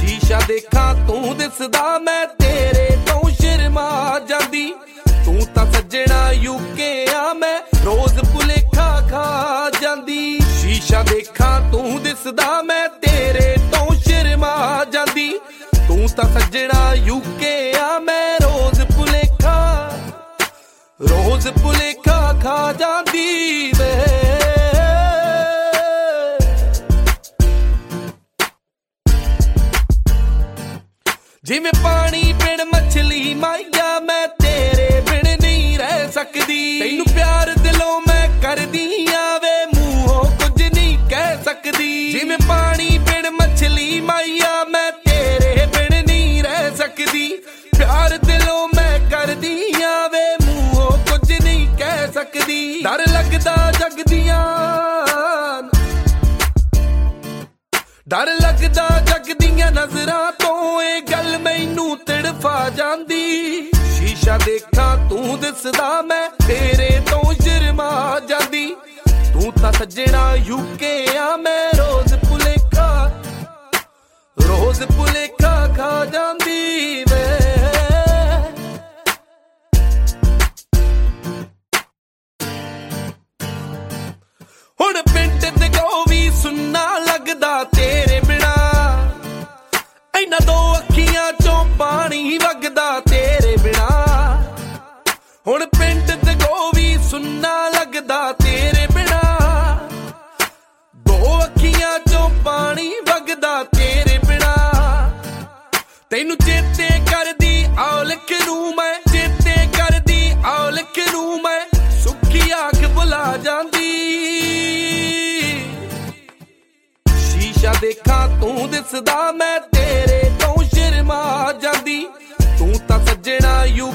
ਸ਼ੀਸ਼ਾ ਦੇਖਾਂ, ਤੂੰ ਦਿਸਦਾ ਮੈਂ ਤੇਰੇ ਤੋਂ ਸ਼ਰਮਾ ਜਾਂਦੀ। ਤੂੰ ਤਾਂ ਸੱਜਣਾ ਯੂਕੇ ਆ, ਮੈਂ ਰੋਜ਼ ਭੁਲੇਖਾ ਖਾ ਜਾਂਦੀ। ਸ਼ੀਸ਼ਾ ਦੇਖਾਂ, ਤੂੰ ਦਿਸਦਾ ਮੈਂ ਤੇਰੇ ਤੋਂ ਸ਼ਰਮਾ ਜਾਂਦੀ। ਤੂੰ ਤਾਂ ਸੱਜਣਾ ਯੂਕੇ ਆ, ਮੈਂ ਰੋਜ਼ ਭੁਲੇਖਾ ਰੋਜ਼ ਭੁਲੇਖਾ ਖਾ ਜਾਂਦੀ। ਜਿਵੇਂ ਪਾਣੀ ਬਿਨ ਮੱਛਲੀ ਮਾਇਆ, ਮੈਂ ਤੇਰੇ ਬਿਨ ਨਹੀਂ ਰਹਿ ਸਕਦੀ। ਤੈਨੂੰ ਪਿਆਰ ਦਿਲੋਂ ਮੈਂ ਕਰਦੀ ਡਰ ਲੱਗਦਾ ਜਗ ਦੀਆਂ ਨਜ਼ਰਾਂ ਤੋਂ, ਇਹ ਗੱਲ ਮੈਨੂੰ ਤੜਫਾ ਜਾਂਦੀ। ਸ਼ੀਸ਼ਾ ਦੇਖਾਂ, ਤੂੰ ਦਿਸਦਾ ਮੈਂ ਤੇਰੇ ਤੋਂ ਸ਼ਰਮਾ ਜਾਂਦੀ। ਤੂੰ ਤਾਂ ਸੱਜਣਾ ਯੂਕੇ ਆ, ਮੈਂ ਰੋਜ਼ ਭੁਲੇਖਾ ਰੋਜ਼ ਭੁਲੇਖਾ ਖਾ ਜਾਂਦੀ ਵੇ। ਹੁਣ ਪਿੰਡ ਸੁੰਨਾ ਤੇਰੇ ਬਿਨਾ। ਦੋ ਅੱਖੀਆਂ ਚੋਂ ਪਾਣੀ ਵਗਦਾ ਤੇਰੇ ਬਿਨਾ। ਤੈਨੂੰ ਚੇਤੇ ਕਰਦੀ ਔਲਖ ਨੂੰ ਮੈਂ, ਚੇਤੇ ਕਰਦੀ ਔਲਖ ਨੂੰ ਮੈਂ। ਸੁੱਖੀ ਆਖ ਬੁਲਾ ਜਾਂਦੀ। ਸ਼ੀਸ਼ਾ ਦੇਖਾਂ, ਤੂੰ ਦਿਸਦਾ ਮੈਂ ਤੇਰੇ ਤੋਂ ਸ਼ਰਮਾ ਜਾਂਦੀ। ਤੂੰ ਤਾਂ ਸੱਜਣਾ ਯੂ